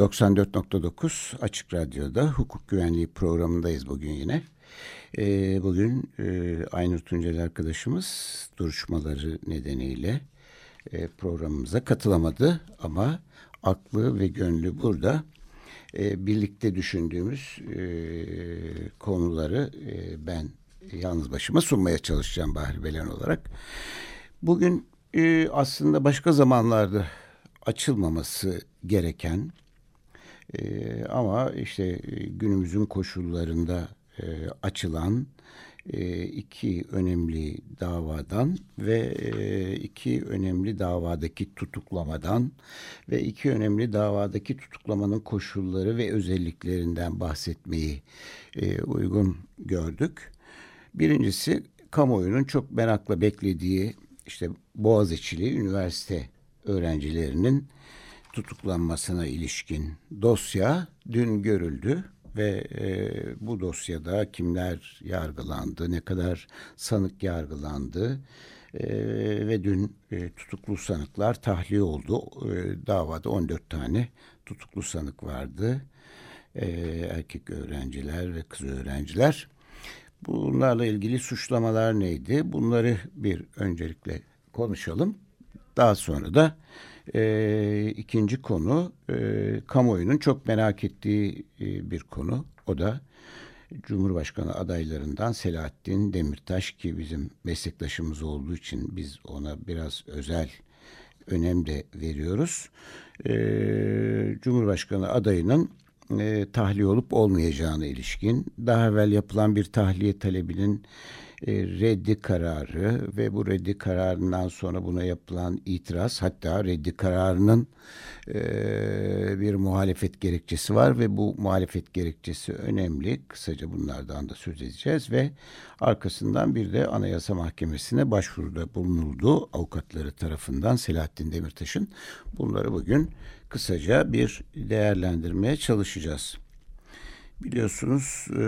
94.9 Açık Radyo'da hukuk güvenliği programındayız bugün yine. Ee, bugün e, Aynur Tuncel arkadaşımız duruşmaları nedeniyle e, programımıza katılamadı ama aklı ve gönlü burada. E, birlikte düşündüğümüz e, konuları e, ben yalnız başıma sunmaya çalışacağım Bahri Belen olarak. Bugün e, aslında başka zamanlarda açılmaması gereken e, ama işte e, günümüzün koşullarında e, açılan e, iki önemli davadan ve e, iki önemli davadaki tutuklamadan ve iki önemli davadaki tutuklamanın koşulları ve özelliklerinden bahsetmeyi e, uygun gördük. Birincisi kamuoyunun çok merakla beklediği işte Boğaziçi'li üniversite öğrencilerinin tutuklanmasına ilişkin dosya dün görüldü ve e, bu dosyada kimler yargılandı, ne kadar sanık yargılandı e, ve dün e, tutuklu sanıklar tahliye oldu. E, davada 14 tane tutuklu sanık vardı. E, erkek öğrenciler ve kız öğrenciler. Bunlarla ilgili suçlamalar neydi? Bunları bir öncelikle konuşalım. Daha sonra da e, ikinci konu e, kamuoyunun çok merak ettiği e, bir konu. O da Cumhurbaşkanı adaylarından Selahattin Demirtaş ki bizim meslektaşımız olduğu için biz ona biraz özel önem de veriyoruz. E, Cumhurbaşkanı adayının e, tahliye olup olmayacağına ilişkin daha evvel yapılan bir tahliye talebinin e, reddi kararı ve bu reddi kararından sonra buna yapılan itiraz hatta reddi kararının e, bir muhalefet gerekçesi var ve bu muhalefet gerekçesi önemli. Kısaca bunlardan da söz edeceğiz ve arkasından bir de Anayasa Mahkemesi'ne başvuruda bulunuldu avukatları tarafından Selahattin Demirtaş'ın. Bunları bugün kısaca bir değerlendirmeye çalışacağız. Biliyorsunuz e,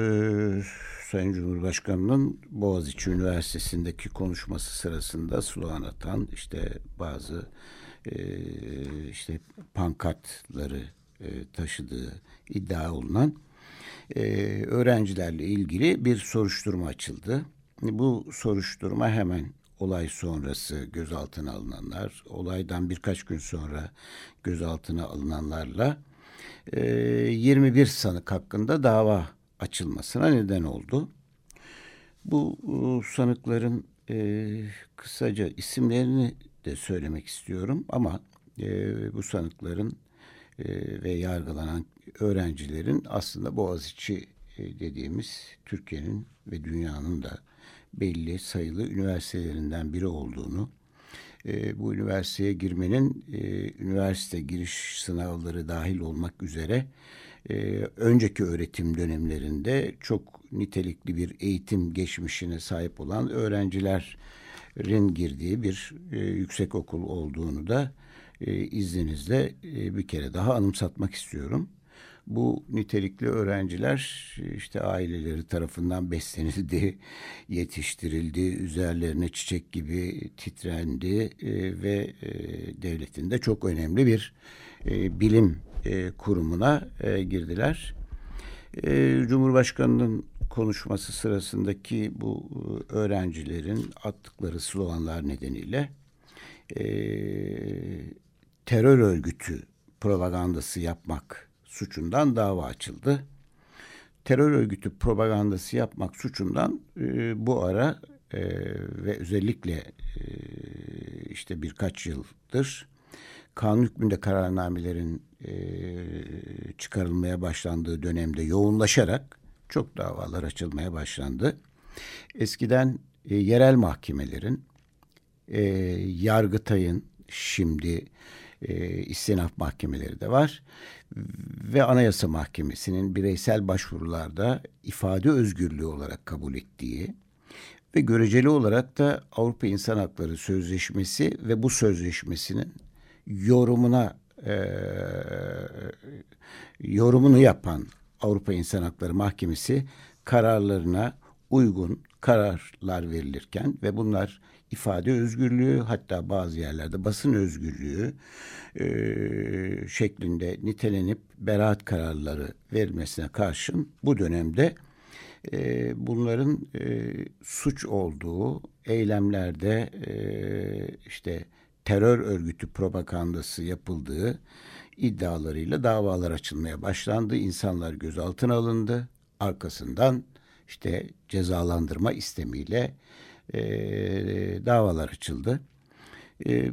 Sayın Cumhurbaşkanı'nın Boğaziçi Üniversitesi'ndeki konuşması sırasında slogan atan işte bazı e, işte pankartları e, taşıdığı iddia olunan e, öğrencilerle ilgili bir soruşturma açıldı. Bu soruşturma hemen olay sonrası gözaltına alınanlar, olaydan birkaç gün sonra gözaltına alınanlarla e, 21 sanık hakkında dava açılmasına neden oldu. Bu e, sanıkların e, kısaca isimlerini de söylemek istiyorum ama e, bu sanıkların e, ve yargılanan öğrencilerin aslında Boğaziçi e, dediğimiz Türkiye'nin ve dünyanın da belli sayılı üniversitelerinden biri olduğunu, e, bu üniversiteye girmenin e, üniversite giriş sınavları dahil olmak üzere e, önceki öğretim dönemlerinde çok nitelikli bir eğitim geçmişine sahip olan öğrencilerin girdiği bir e, yüksek okul olduğunu da e, izninizle e, bir kere daha anımsatmak istiyorum. Bu nitelikli öğrenciler işte aileleri tarafından beslenildi, yetiştirildi, üzerlerine çiçek gibi titrendi e, ve e, devletin de çok önemli bir e, bilim kurumuna girdiler. Cumhurbaşkanının konuşması sırasındaki bu öğrencilerin attıkları sloganlar nedeniyle terör örgütü propagandası yapmak suçundan dava açıldı. Terör örgütü propagandası yapmak suçundan e, bu ara e, ve özellikle e, işte birkaç yıldır kanun hükmünde kararnamelerin e, çıkarılmaya başlandığı dönemde yoğunlaşarak çok davalar açılmaya başlandı. Eskiden e, yerel mahkemelerin, e, Yargıtay'ın şimdi e, istinaf mahkemeleri de var. Ve Anayasa Mahkemesi'nin bireysel başvurularda ifade özgürlüğü olarak kabul ettiği ve göreceli olarak da Avrupa İnsan Hakları Sözleşmesi ve bu sözleşmesinin yorumuna e, yorumunu yapan Avrupa İnsan Hakları Mahkemesi kararlarına uygun kararlar verilirken ve bunlar ifade özgürlüğü hatta bazı yerlerde basın özgürlüğü e, şeklinde nitelenip beraat kararları verilmesine karşın bu dönemde e, bunların e, suç olduğu eylemlerde e, işte terör örgütü propagandası yapıldığı iddialarıyla davalar açılmaya başlandı. İnsanlar gözaltına alındı. Arkasından işte cezalandırma istemiyle e, davalar açıldı. E,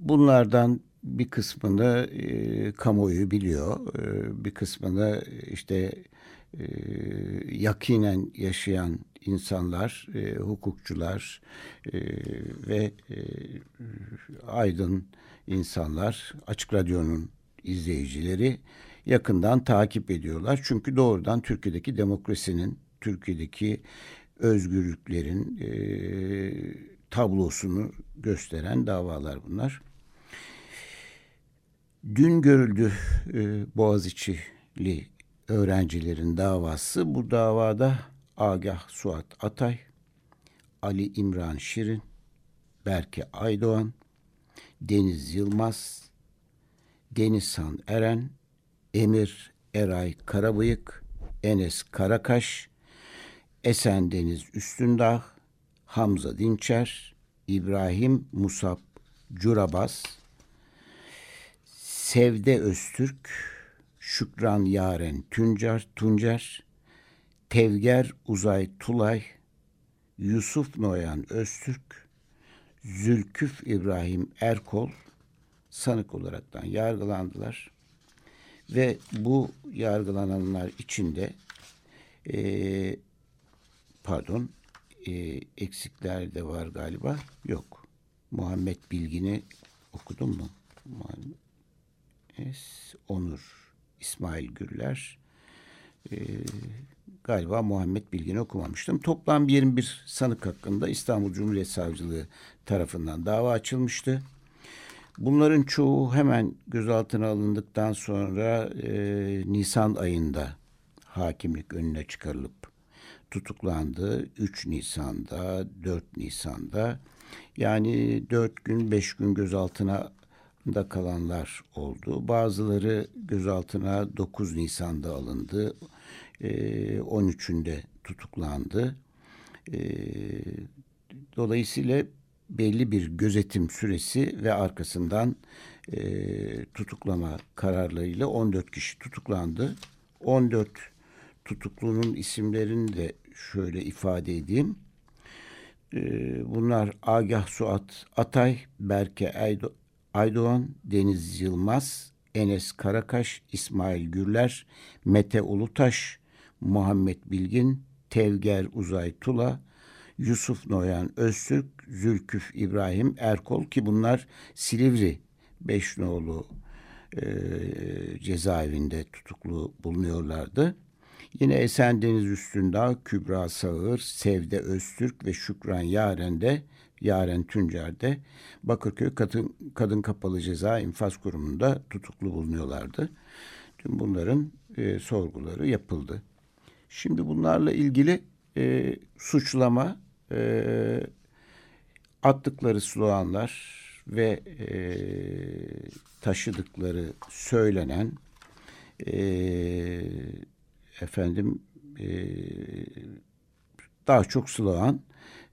bunlardan bir kısmını e, kamuoyu biliyor. E, bir kısmını işte e, yakinen yaşayan insanlar, e, hukukçular e, ve e, aydın insanlar, Açık Radyo'nun izleyicileri yakından takip ediyorlar. Çünkü doğrudan Türkiye'deki demokrasinin, Türkiye'deki özgürlüklerin e, tablosunu gösteren davalar bunlar. Dün görüldü e, Boğaziçi'li öğrencilerin davası. Bu davada Agah Suat Atay, Ali İmran Şirin, Berke Aydoğan, Deniz Yılmaz, Denizhan Eren, Emir Eray Karabıyık, Enes Karakaş, Esen Deniz Üstündağ, Hamza Dinçer, İbrahim Musab Curabaz, Sevde Öztürk, Şükran Yaren Tüncer, Tuncer, Tevger Uzay Tulay, Yusuf Noyan Öztürk, Zülküf İbrahim Erkol sanık olaraktan yargılandılar. Ve bu yargılananlar içinde e, pardon e, eksikler de var galiba. Yok. Muhammed Bilgin'i okudun mu? Es, Onur, İsmail Gürler, e, galiba Muhammed Bilgin'i okumamıştım. Toplam 21 sanık hakkında İstanbul Cumhuriyet Savcılığı tarafından dava açılmıştı. Bunların çoğu hemen gözaltına alındıktan sonra e, Nisan ayında hakimlik önüne çıkarılıp tutuklandı. 3 Nisan'da, 4 Nisan'da yani 4 gün, 5 gün gözaltına da kalanlar oldu. Bazıları gözaltına 9 Nisan'da alındı. E, 13'ünde tutuklandı. E, dolayısıyla belli bir gözetim süresi ve arkasından e, tutuklama kararlarıyla 14 kişi tutuklandı. 14 tutuklunun isimlerini de şöyle ifade edeyim. E, bunlar Agah Suat Atay, Berke Aydo Aydoğan, Deniz Yılmaz, Enes Karakaş, İsmail Gürler, Mete Ulutaş, Muhammed Bilgin, Tevger Uzay Tula, Yusuf Noyan Öztürk, Zülküf İbrahim Erkol ki bunlar Silivri Beşnoğlu e, cezaevinde tutuklu bulunuyorlardı. Yine Esendeniz Üstündağ, Kübra Sağır, Sevde Öztürk ve Şükran Yaren de Yaren Tüncer'de Bakırköy Kadın, Kadın Kapalı Ceza İnfaz Kurumu'nda tutuklu bulunuyorlardı. Tüm bunların e, sorguları yapıldı. Şimdi bunlarla ilgili e, suçlama e, attıkları sloganlar ve e, taşıdıkları söylenen e, efendim e, daha çok slogan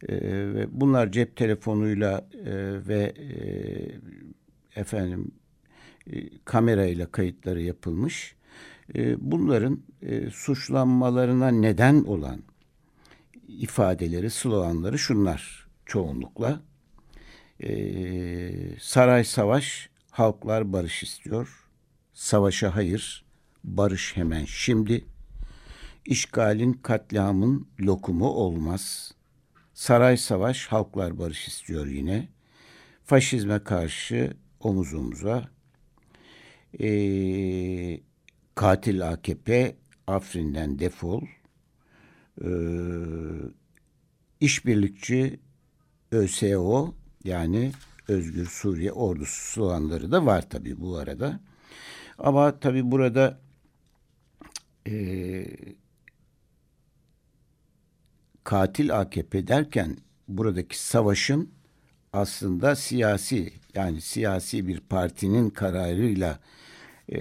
e, ve bunlar cep telefonuyla e, ve e, efendim e, kamerayla kayıtları yapılmış. E, bunların e, suçlanmalarına neden olan ifadeleri, sloganları şunlar çoğunlukla. Ee, saray savaş, halklar barış istiyor. Savaşa hayır, barış hemen şimdi. İşgalin, katliamın lokumu olmaz. Saray savaş, halklar barış istiyor yine. Faşizme karşı omuz omuza. E, katil AKP Afrin'den defol. E, işbirlikçi ÖSO yani Özgür Suriye Ordusu sloganları da var tabii bu arada. Ama tabii burada e, katil AKP derken buradaki savaşın aslında siyasi yani siyasi bir partinin kararıyla e,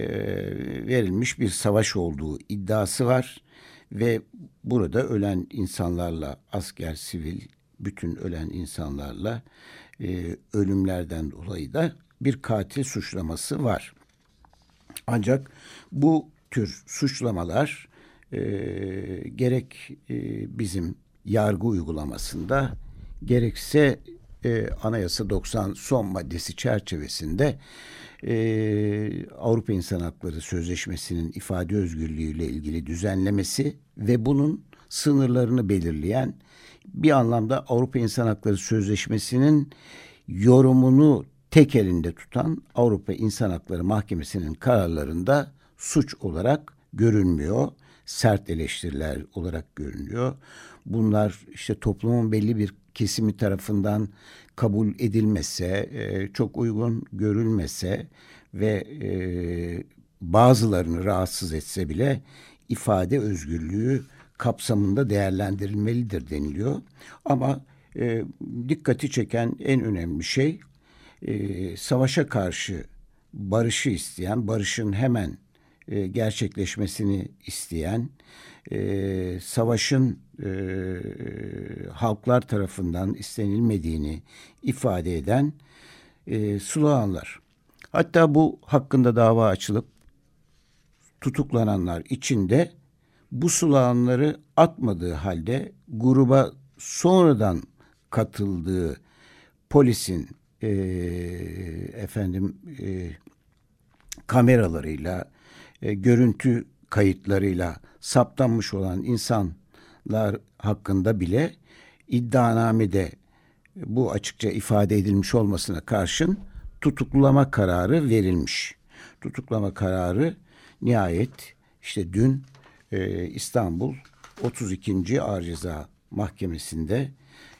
verilmiş bir savaş olduğu iddiası var ve burada ölen insanlarla asker, sivil bütün ölen insanlarla e, ölümlerden dolayı da bir katil suçlaması var. Ancak bu tür suçlamalar e, gerek e, bizim yargı uygulamasında gerekse e, Anayasa 90 son maddesi çerçevesinde e, Avrupa İnsan Hakları Sözleşmesi'nin ifade özgürlüğüyle ilgili düzenlemesi ve bunun sınırlarını belirleyen bir anlamda Avrupa İnsan Hakları Sözleşmesi'nin yorumunu tek elinde tutan Avrupa İnsan Hakları Mahkemesi'nin kararlarında suç olarak görünmüyor. Sert eleştiriler olarak görünüyor. Bunlar işte toplumun belli bir kesimi tarafından kabul edilmese, e, çok uygun görülmese ve e, bazılarını rahatsız etse bile ifade özgürlüğü kapsamında değerlendirilmelidir deniliyor. Ama e, dikkati çeken en önemli şey e, savaşa karşı barışı isteyen, barışın hemen e, gerçekleşmesini isteyen, e, savaşın e, halklar tarafından istenilmediğini ifade eden e. Hatta bu hakkında dava açılıp tutuklananlar içinde bu sloganları atmadığı halde gruba sonradan katıldığı polisin e, efendim e, kameralarıyla e, görüntü kayıtlarıyla saptanmış olan insanlar hakkında bile iddianamede bu açıkça ifade edilmiş olmasına karşın tutuklama kararı verilmiş. Tutuklama kararı nihayet işte dün e, İstanbul 32. Ağır Ceza Mahkemesi'nde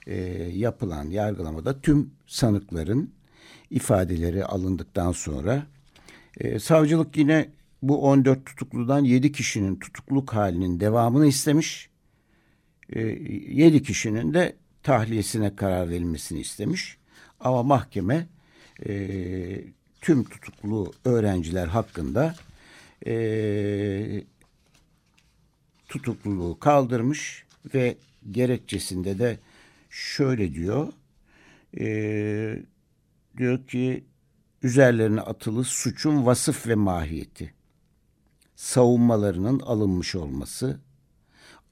e, yapılan yargılamada tüm sanıkların ifadeleri alındıktan sonra e, savcılık yine bu 14 tutukludan 7 kişinin tutukluk halinin devamını istemiş. E, 7 kişinin de tahliyesine karar verilmesini istemiş. Ama mahkeme e, tüm tutuklu öğrenciler hakkında e, tutukluluğu kaldırmış ve gerekçesinde de şöyle diyor. Diyor ki üzerlerine atılı suçun vasıf ve mahiyeti, savunmalarının alınmış olması,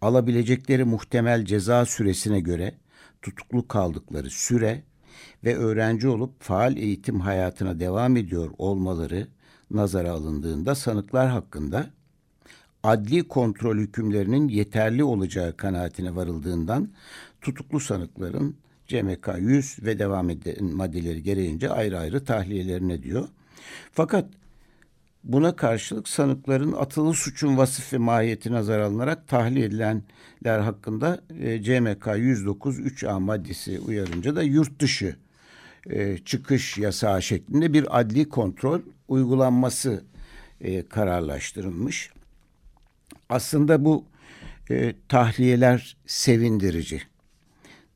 alabilecekleri muhtemel ceza süresine göre tutuklu kaldıkları süre ve öğrenci olup faal eğitim hayatına devam ediyor olmaları nazara alındığında sanıklar hakkında adli kontrol hükümlerinin yeterli olacağı kanaatine varıldığından tutuklu sanıkların CMK 100 ve devam eden maddeleri gereğince ayrı ayrı tahliyelerine diyor. Fakat buna karşılık sanıkların atılı suçun vasıf ve mahiyeti nazar alınarak tahliye edilenler hakkında e, CMK 109 3A maddesi uyarınca da yurt dışı e, çıkış yasağı şeklinde bir adli kontrol uygulanması e, kararlaştırılmış. Aslında bu e, tahliyeler sevindirici.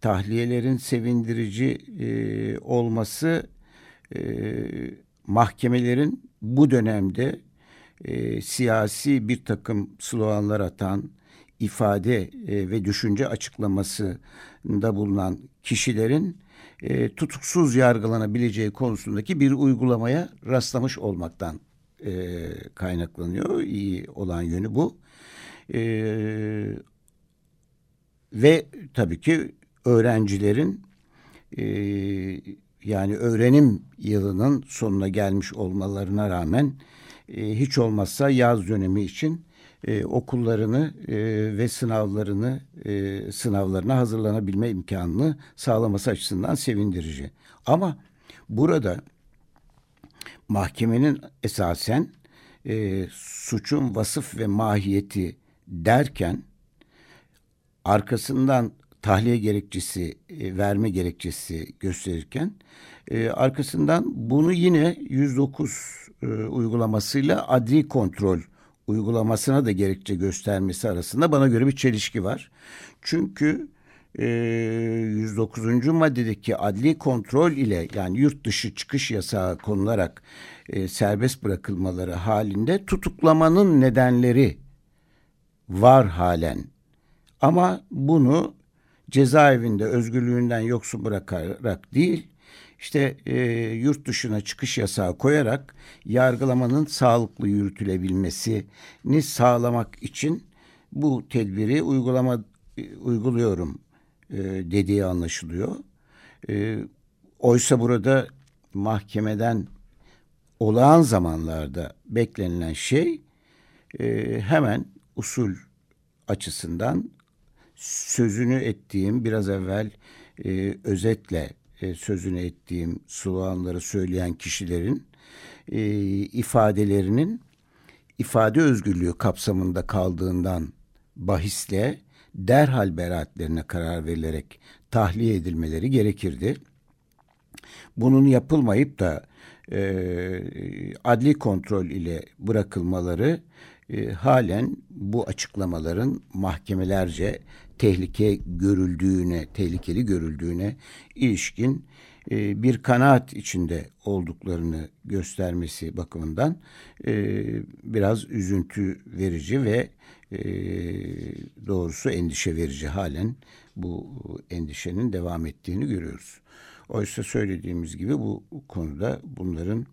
Tahliyelerin sevindirici e, olması e, mahkemelerin bu dönemde e, siyasi bir takım sloganlar atan, ifade e, ve düşünce açıklamasında bulunan kişilerin e, tutuksuz yargılanabileceği konusundaki bir uygulamaya rastlamış olmaktan e, kaynaklanıyor. İyi olan yönü bu. E, ve tabii ki öğrencilerin e, yani öğrenim yılının sonuna gelmiş olmalarına rağmen e, hiç olmazsa yaz dönemi için e, okullarını e, ve sınavlarını e, sınavlarına hazırlanabilme imkanını sağlaması açısından sevindirici. Ama burada mahkemenin esasen e, suçun vasıf ve mahiyeti derken arkasından tahliye gerekçesi e, verme gerekçesi gösterirken e, arkasından bunu yine 109 e, uygulamasıyla adli kontrol uygulamasına da gerekçe göstermesi arasında bana göre bir çelişki var. Çünkü e, 109. maddedeki adli kontrol ile yani yurt dışı çıkış yasağı konularak serbest bırakılmaları halinde tutuklamanın nedenleri var halen. Ama bunu cezaevinde özgürlüğünden yoksun bırakarak değil, işte e, yurt dışına çıkış yasağı koyarak yargılamanın sağlıklı yürütülebilmesini sağlamak için bu tedbiri uygulama e, uyguluyorum e, dediği anlaşılıyor. E, oysa burada mahkemeden olağan zamanlarda beklenilen şey e, hemen usul açısından sözünü ettiğim biraz evvel e, özetle e, sözünü ettiğim sloganları söyleyen kişilerin e, ifadelerinin ifade özgürlüğü kapsamında kaldığından bahisle derhal beraatlerine karar verilerek tahliye edilmeleri gerekirdi. Bunun yapılmayıp da e, adli kontrol ile bırakılmaları e, halen bu açıklamaların mahkemelerce tehlike görüldüğüne, tehlikeli görüldüğüne ilişkin e, bir kanaat içinde olduklarını göstermesi bakımından e, biraz üzüntü verici ve e, doğrusu endişe verici halen bu endişenin devam ettiğini görüyoruz. Oysa söylediğimiz gibi bu konuda bunların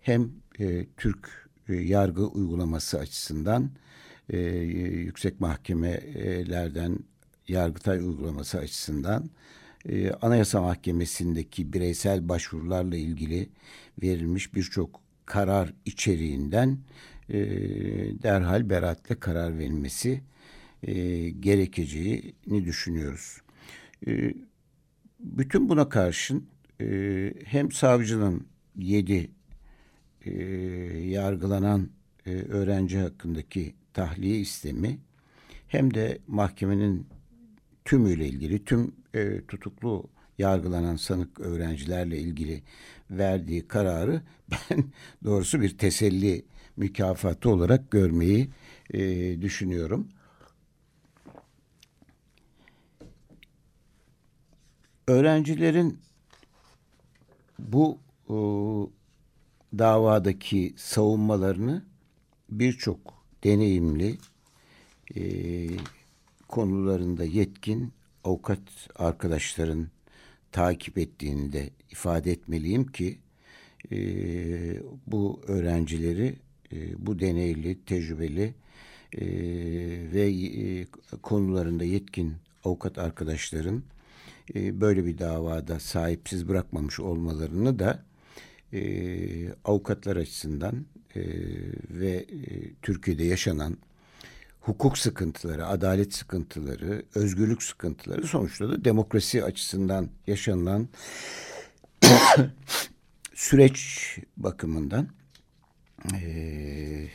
hem e, Türk e, yargı uygulaması açısından e, yüksek mahkemelerden Yargıtay uygulaması açısından e, Anayasa Mahkemesi'ndeki bireysel başvurularla ilgili verilmiş birçok karar içeriğinden e, derhal beraatle karar verilmesi e, gerekeceğini düşünüyoruz. E, bütün buna karşın e, hem savcının yedi e, yargılanan e, öğrenci hakkındaki tahliye istemi hem de mahkemenin tümüyle ilgili tüm e, tutuklu yargılanan sanık öğrencilerle ilgili verdiği kararı ben doğrusu bir teselli mükafatı olarak görmeyi e, düşünüyorum. Öğrencilerin bu e, davadaki savunmalarını birçok deneyimli e, konularında yetkin avukat arkadaşların takip ettiğini de ifade etmeliyim ki e, bu öğrencileri e, bu deneyli, tecrübeli e, ve e, konularında yetkin avukat arkadaşların e, böyle bir davada sahipsiz bırakmamış olmalarını da e, avukatlar açısından e, ve e, Türkiye'de yaşanan hukuk sıkıntıları, adalet sıkıntıları, özgürlük sıkıntıları sonuçta da demokrasi açısından yaşanılan süreç bakımından e,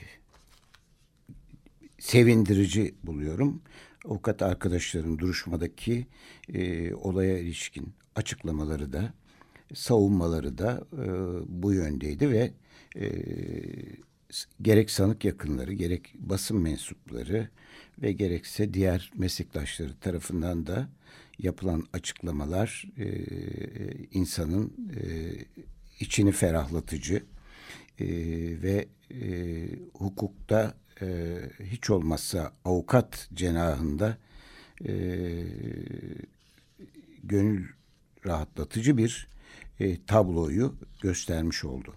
sevindirici buluyorum. Avukat arkadaşların duruşmadaki e, olaya ilişkin açıklamaları da savunmaları da e, bu yöndeydi ve e, gerek sanık yakınları, gerek basın mensupları ve gerekse diğer meslektaşları tarafından da yapılan açıklamalar e, insanın e, içini ferahlatıcı e, ve e, hukukta e, hiç olmazsa avukat cenahında e, gönül rahatlatıcı bir e, tabloyu göstermiş oldu.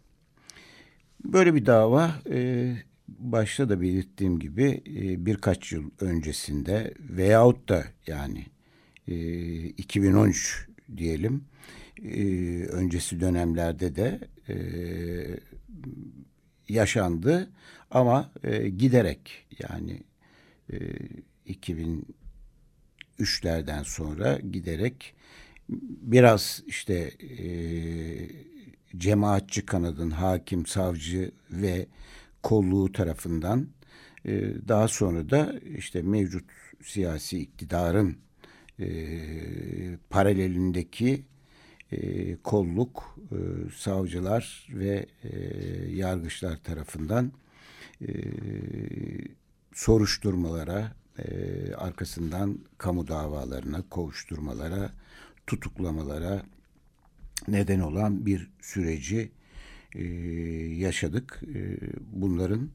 Böyle bir dava e, başta da belirttiğim gibi e, birkaç yıl öncesinde veyahut da yani e, 2013 diyelim e, öncesi dönemlerde de e, yaşandı ama e, giderek yani e, 2003'lerden sonra giderek biraz işte e, cemaatçi kanadın hakim, savcı ve kolluğu tarafından e, daha sonra da işte mevcut siyasi iktidarın e, paralelindeki e, kolluk, savcılar ve yargıçlar tarafından soruşturmalara, arkasından kamu davalarına, kovuşturmalara, tutuklamalara neden olan bir süreci e, yaşadık. E, bunların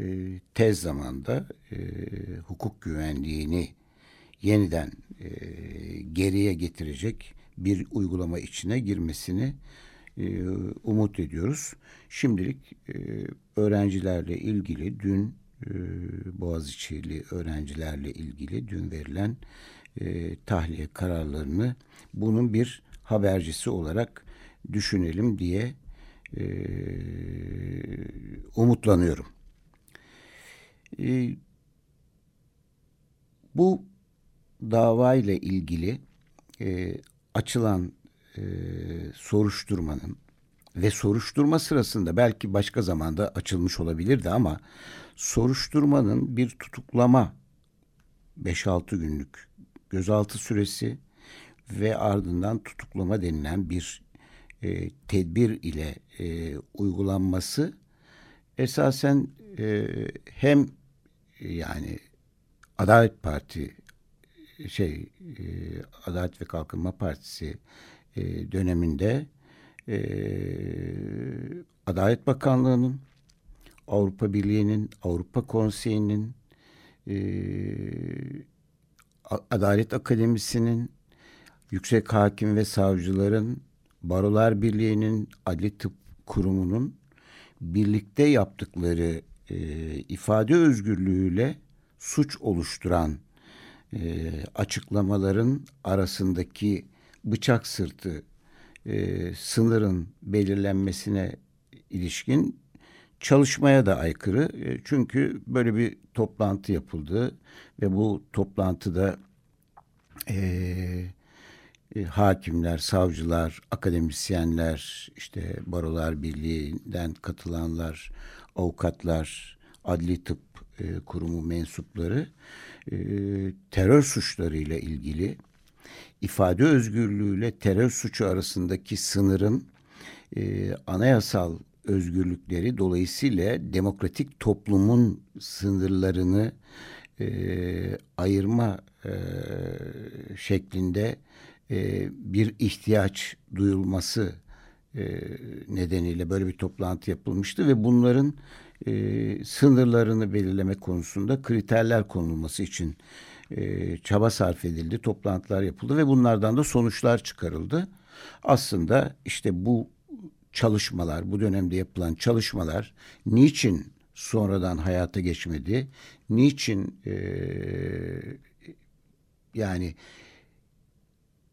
e, tez zamanda e, hukuk güvenliğini yeniden e, geriye getirecek bir uygulama içine girmesini e, umut ediyoruz. Şimdilik e, öğrencilerle ilgili dün e, Boğaziçi'li öğrencilerle ilgili dün verilen e, tahliye kararlarını bunun bir habercisi olarak düşünelim diye e, umutlanıyorum. E, bu dava ile ilgili e, açılan e, soruşturmanın ve soruşturma sırasında belki başka zamanda açılmış olabilirdi ama soruşturmanın bir tutuklama 5-6 günlük gözaltı süresi ve ardından tutuklama denilen bir e, tedbir ile e, uygulanması esasen e, hem yani Adalet Parti şey e, Adalet ve Kalkınma Partisi e, döneminde e, Adalet Bakanlığı'nın Avrupa Birliği'nin Avrupa Konseyi'nin e, Adalet Akademisi'nin Yüksek Hakim ve Savcıların Barolar Birliği'nin Adli Tıp Kurumu'nun birlikte yaptıkları e, ifade özgürlüğüyle suç oluşturan e, açıklamaların arasındaki bıçak sırtı e, sınırın belirlenmesine ilişkin çalışmaya da aykırı. E, çünkü böyle bir toplantı yapıldı ve bu toplantıda e, e, hakimler, savcılar, akademisyenler, işte Barolar Birliği'nden katılanlar, avukatlar, adli tıp e, kurumu mensupları e, terör suçlarıyla ilgili ifade özgürlüğüyle terör suçu arasındaki sınırın e, anayasal özgürlükleri dolayısıyla demokratik toplumun sınırlarını e, ayırma e, şeklinde e, bir ihtiyaç duyulması e, nedeniyle böyle bir toplantı yapılmıştı ve bunların e, sınırlarını belirleme konusunda kriterler konulması için e, çaba sarf edildi, toplantılar yapıldı ve bunlardan da sonuçlar çıkarıldı. Aslında işte bu çalışmalar, bu dönemde yapılan çalışmalar niçin sonradan hayata geçmedi? Niçin e, yani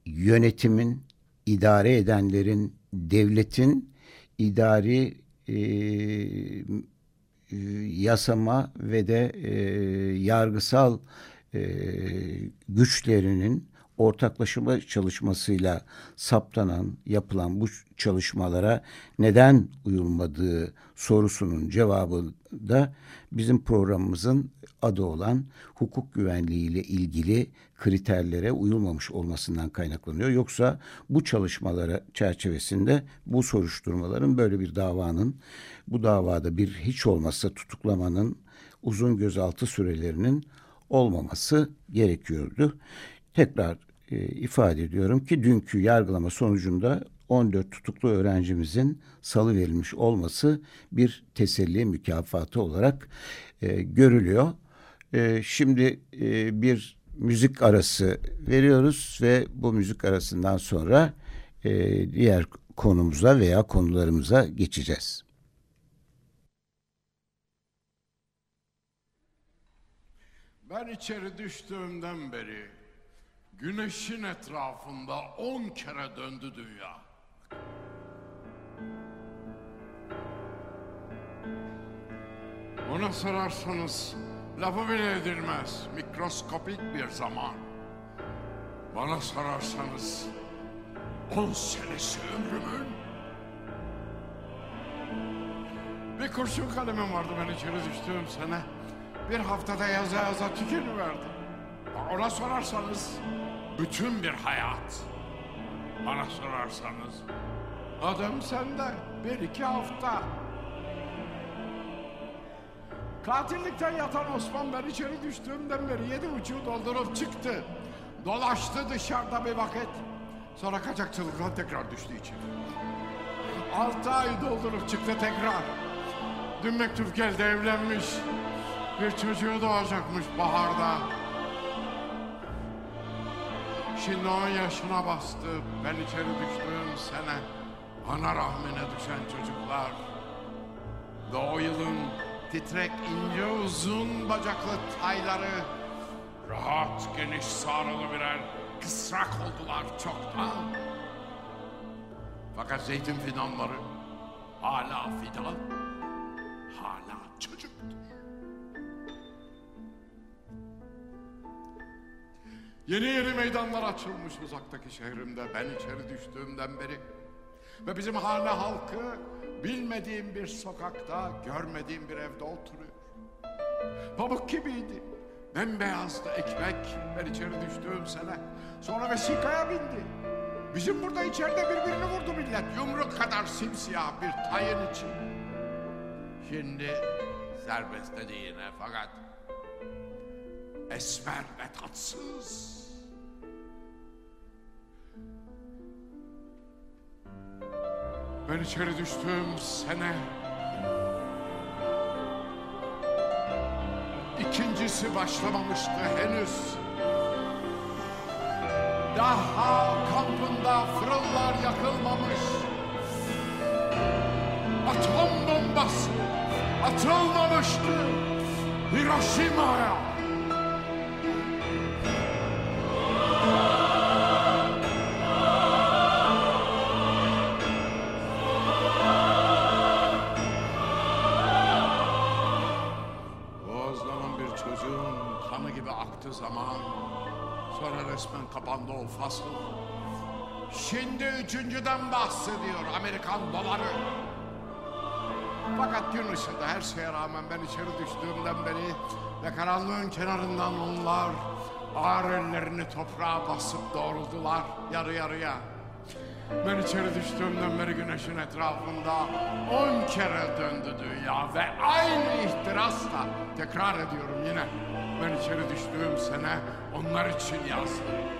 yönetimin, idare edenlerin, devletin idari e, yasama ve de e, yargısal e, güçlerinin ortaklaşma çalışmasıyla saptanan, yapılan bu çalışmalara neden uyulmadığı sorusunun cevabı da bizim programımızın adı olan hukuk güvenliği ile ilgili kriterlere uyulmamış olmasından kaynaklanıyor. Yoksa bu çalışmalara çerçevesinde bu soruşturmaların böyle bir davanın bu davada bir hiç olmazsa tutuklamanın uzun gözaltı sürelerinin olmaması gerekiyordu. Tekrar e, ifade ediyorum ki dünkü yargılama sonucunda 14 tutuklu öğrencimizin salı verilmiş olması bir teselli mükafatı olarak e, görülüyor. E, şimdi e, bir müzik arası veriyoruz ve bu müzik arasından sonra e, diğer konumuza veya konularımıza geçeceğiz. Ben içeri düştüğümden beri güneşin etrafında on kere döndü dünya. Ona sorarsanız lafı bile edilmez mikroskopik bir zaman. Bana sorarsanız on senesi ömrümün Bir kurşun kalemim vardı ben içeri düştüğüm sene. Bir haftada yaza yaza tükeniverdi. Ona sorarsanız bütün bir hayat. Bana sorarsanız adım sende bir iki hafta. Katillikten yatan Osman ben içeri düştüğümden beri yedi buçuğu doldurup çıktı. Dolaştı dışarıda bir vakit. Sonra kaçakçılıkla tekrar düştü içeri. Altı ay doldurup çıktı tekrar. Dün mektup geldi evlenmiş. Bir çocuğu doğacakmış baharda. Şimdi on yaşına bastı. Ben içeri düştüğüm sene. Ana rahmine düşen çocuklar. O yılın titrek ince uzun bacaklı tayları rahat geniş sarılı birer kısrak oldular çoktan. Fakat zeytin fidanları hala fidan, hala çocuktur. Yeni yeni meydanlar açılmış uzaktaki şehrimde ben içeri düştüğümden beri. Ve bizim hane halkı bilmediğim bir sokakta, görmediğim bir evde oturuyor. Pamuk gibiydi. Bembeyazdı ekmek ben içeri düştüğüm sene. Sonra vesikaya bindi. Bizim burada içeride birbirini vurdu millet. Yumruk kadar simsiyah bir tayın için. Şimdi serbest dedi yine fakat esmer ve tatsız. Ben içeri düştüğüm sene ikincisi başlamamıştı henüz. Daha kampında fırınlar yakılmamış. Atom bombası atılmamıştı Hiroşima'ya. Fasıl. Şimdi üçüncüden bahsediyor Amerikan doları. Fakat gün ışığında her şeye rağmen ben içeri düştüğümden beri ve karanlığın kenarından onlar ağır ellerini toprağa basıp doğruldular yarı yarıya. Ben içeri düştüğümden beri güneşin etrafında on kere döndü dünya ve aynı ihtirasla tekrar ediyorum yine. Ben içeri düştüğüm sene onlar için yazdım.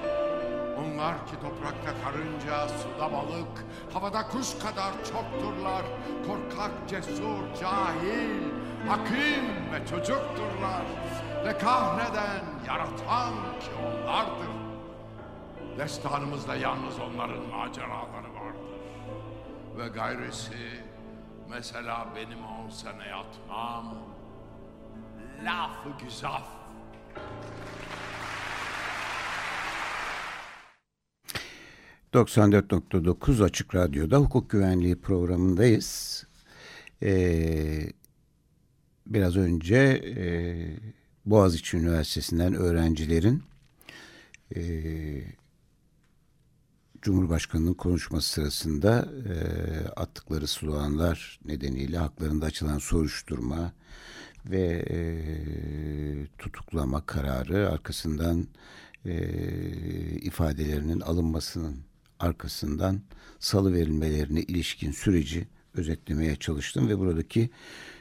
Onlar ki toprakta karınca, suda balık, havada kuş kadar çokturlar. Korkak, cesur, cahil, hakim ve çocukturlar. Ve kahreden, yaratan ki onlardır. Destanımızda yalnız onların maceraları vardır. Ve gayrisi mesela benim on sene yatmam lafı güzaf. ...94.9 Açık Radyo'da hukuk güvenliği programındayız. Ee, biraz önce e, Boğaziçi Üniversitesi'nden öğrencilerin... E, Cumhurbaşkanı'nın konuşması sırasında e, attıkları sloganlar nedeniyle haklarında açılan soruşturma ve e, tutuklama kararı arkasından e, ifadelerinin alınmasının arkasından salı verilmelerine ilişkin süreci özetlemeye çalıştım ve buradaki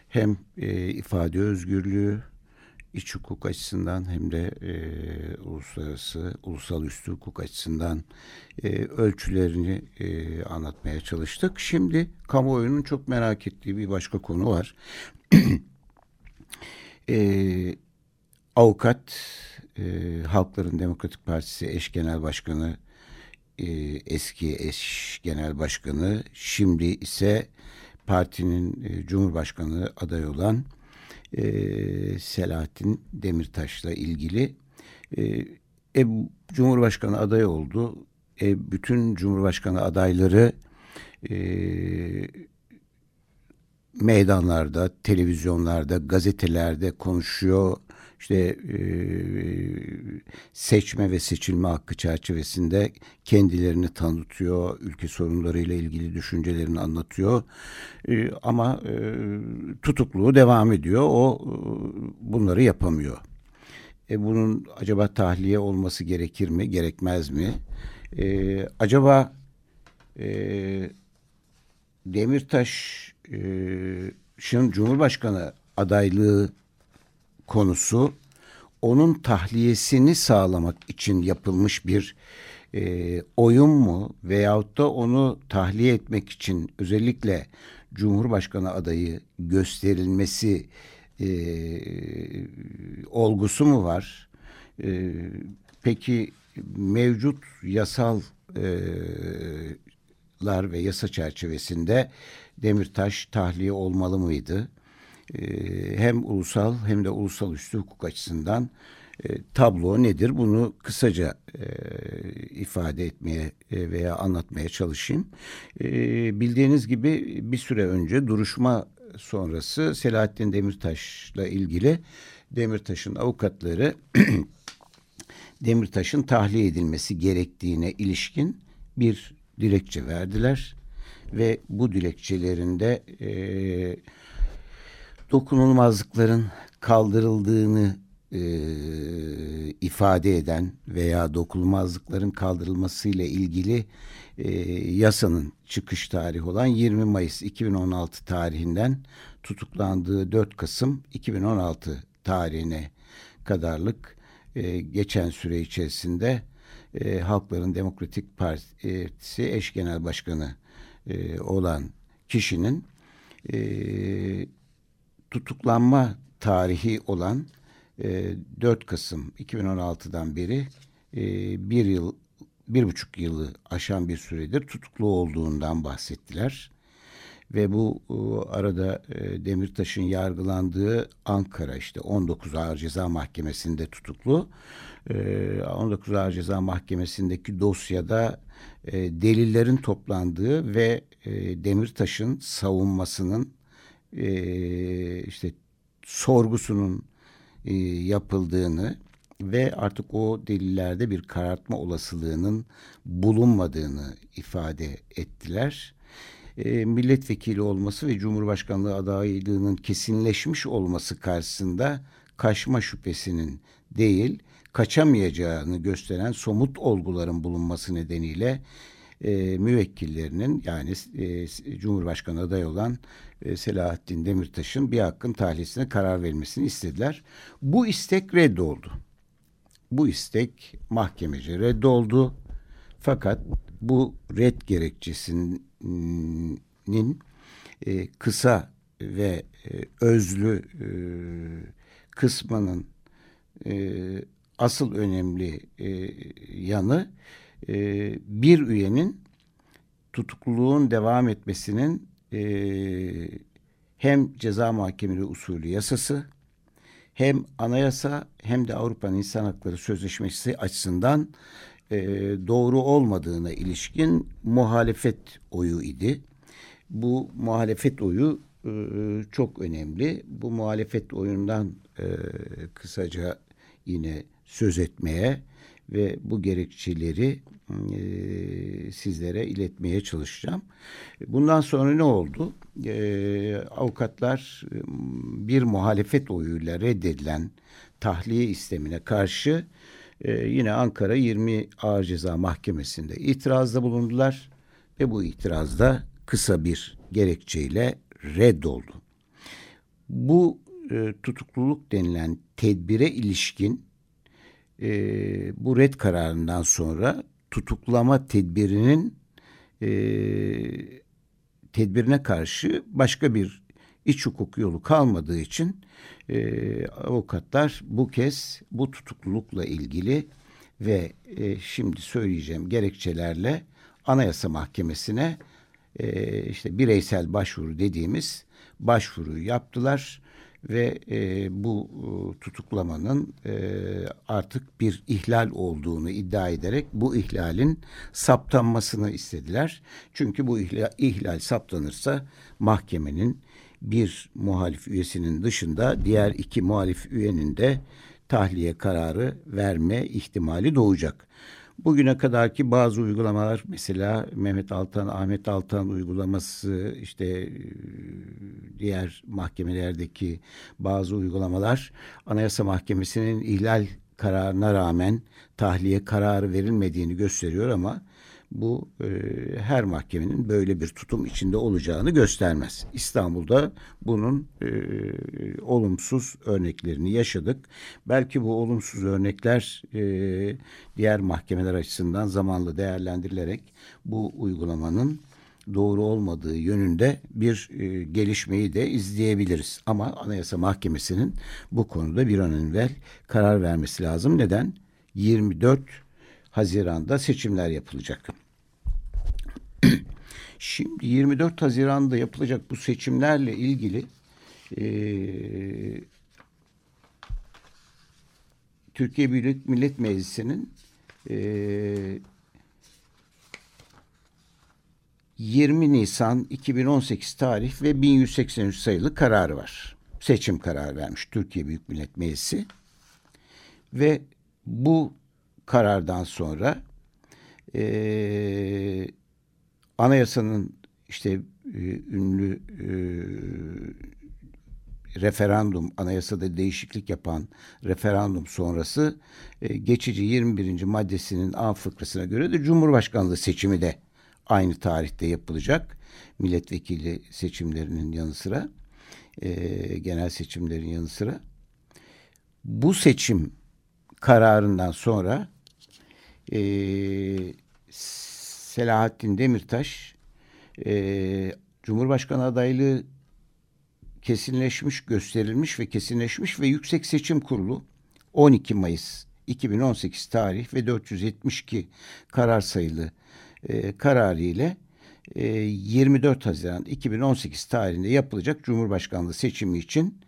hem e, ifade özgürlüğü iç hukuk açısından hem de e, uluslararası, ulusal üstü hukuk açısından e, ölçülerini e, anlatmaya çalıştık. Şimdi kamuoyunun çok merak ettiği bir başka konu var. e, avukat, e, Halkların Demokratik Partisi eş genel başkanı, e, eski eş genel başkanı, şimdi ise partinin e, cumhurbaşkanı adayı olan e, Selahattin Demirtaş'la ilgili e, e, Cumhurbaşkanı adayı oldu. E, bütün Cumhurbaşkanı adayları e, meydanlarda, televizyonlarda, gazetelerde konuşuyor. İşte e, seçme ve seçilme hakkı çerçevesinde kendilerini tanıtıyor, ülke sorunlarıyla ilgili düşüncelerini anlatıyor. E, ama e, tutukluğu devam ediyor. O e, bunları yapamıyor. E, bunun acaba tahliye olması gerekir mi, gerekmez mi? E, acaba e, Demirtaş'ın Cumhurbaşkanı adaylığı konusu onun tahliyesini sağlamak için yapılmış bir e, oyun mu veyahut da onu tahliye etmek için özellikle Cumhurbaşkanı adayı gösterilmesi e, olgusu mu var? E, peki mevcut yasal e, ve yasa çerçevesinde Demirtaş tahliye olmalı mıydı? Ee, hem ulusal hem de ulusal üstü hukuk açısından e, tablo nedir? Bunu kısaca e, ifade etmeye e, veya anlatmaya çalışayım. bildiğiniz gibi bir süre önce duruşma sonrası Selahattin Demirtaş'la ilgili Demirtaş'ın avukatları Demirtaş'ın tahliye edilmesi gerektiğine ilişkin bir dilekçe verdiler ve bu dilekçelerinde e, dokunulmazlıkların kaldırıldığını e, ifade eden veya dokunulmazlıkların kaldırılmasıyla ilgili e, yasanın çıkış tarihi olan 20 Mayıs 2016 tarihinden tutuklandığı 4 Kasım 2016 tarihine kadarlık e, geçen süre içerisinde e, Halkların Demokratik Partisi eş genel başkanı e, olan kişinin e, tutuklanma tarihi olan e, 4 Kasım 2016'dan beri e, bir yıl bir buçuk yılı aşan bir süredir tutuklu olduğundan bahsettiler. Ve bu e, arada e, Demirtaş'ın yargılandığı Ankara işte 19 Ağır Ceza Mahkemesi'nde tutuklu. E, 19 Ağır Ceza Mahkemesi'ndeki dosyada e, delillerin toplandığı ve e, Demirtaş'ın savunmasının e, işte sorgusunun e, yapıldığını ve artık o delillerde bir karartma olasılığının bulunmadığını ifade ettiler. E, milletvekili olması ve Cumhurbaşkanlığı adaylığının kesinleşmiş olması karşısında kaçma şüphesinin değil, kaçamayacağını gösteren somut olguların bulunması nedeniyle e, müvekkillerinin yani e, Cumhurbaşkanı aday olan e, Selahattin Demirtaş'ın bir hakkın tahliyesine karar vermesini istediler. Bu istek reddoldu. Bu istek mahkemece reddoldu. Fakat bu red gerekçesinin e, kısa ve e, özlü e, kısmının e, asıl önemli e, yanı e, bir üyenin tutukluluğun devam etmesinin e, hem ceza mahkemeleri usulü yasası hem anayasa hem de Avrupa İnsan Hakları Sözleşmesi açısından e, doğru olmadığına ilişkin muhalefet oyu idi. Bu muhalefet oyu e, çok önemli. Bu muhalefet oyundan e, kısaca yine söz etmeye ve bu gerekçeleri e, sizlere iletmeye çalışacağım. Bundan sonra ne oldu? E, avukatlar e, bir muhalefet oyuyla reddedilen tahliye istemine karşı yine Ankara 20 Ağır Ceza Mahkemesi'nde itirazda bulundular ve bu itirazda kısa bir gerekçeyle reddoldu. Bu e, tutukluluk denilen tedbire ilişkin e, bu red kararından sonra tutuklama tedbirinin e, tedbirine karşı başka bir iç hukuk yolu kalmadığı için e, avukatlar bu kez bu tutuklulukla ilgili ve e, şimdi söyleyeceğim gerekçelerle Anayasa Mahkemesi'ne e, işte bireysel başvuru dediğimiz başvuruyu yaptılar ve e, bu e, tutuklamanın e, artık bir ihlal olduğunu iddia ederek bu ihlalin saptanmasını istediler. Çünkü bu ihlal, ihlal saptanırsa mahkemenin bir muhalif üyesinin dışında diğer iki muhalif üyenin de tahliye kararı verme ihtimali doğacak. Bugüne kadarki bazı uygulamalar mesela Mehmet Altan, Ahmet Altan uygulaması işte e, diğer mahkemelerdeki bazı uygulamalar Anayasa Mahkemesi'nin ihlal kararına rağmen tahliye kararı verilmediğini gösteriyor ama bu e, her mahkemenin böyle bir tutum içinde olacağını göstermez. İstanbul'da bunun e, olumsuz örneklerini yaşadık. Belki bu olumsuz örnekler e, diğer mahkemeler açısından zamanla değerlendirilerek bu uygulamanın doğru olmadığı yönünde bir e, gelişmeyi de izleyebiliriz. Ama Anayasa Mahkemesi'nin bu konuda bir an evvel karar vermesi lazım. Neden? 24 Haziran'da seçimler yapılacak. Şimdi 24 Haziran'da yapılacak bu seçimlerle ilgili e, Türkiye Büyük Millet Meclisi'nin e, 20 Nisan 2018 tarih ve 1183 sayılı kararı var. Seçim kararı vermiş Türkiye Büyük Millet Meclisi. Ve bu karardan sonra e, anayasanın işte e, ünlü e, referandum anayasada değişiklik yapan referandum sonrası e, geçici 21. maddesinin A fıkrasına göre de Cumhurbaşkanlığı seçimi de aynı tarihte yapılacak. Milletvekili seçimlerinin yanı sıra e, genel seçimlerin yanı sıra bu seçim kararından sonra e, Selahattin Demirtaş e, Cumhurbaşkanı adaylığı kesinleşmiş, gösterilmiş ve kesinleşmiş ve Yüksek Seçim Kurulu 12 Mayıs 2018 tarih ve 472 karar sayılı e, kararı ile e, 24 Haziran 2018 tarihinde yapılacak Cumhurbaşkanlığı seçimi için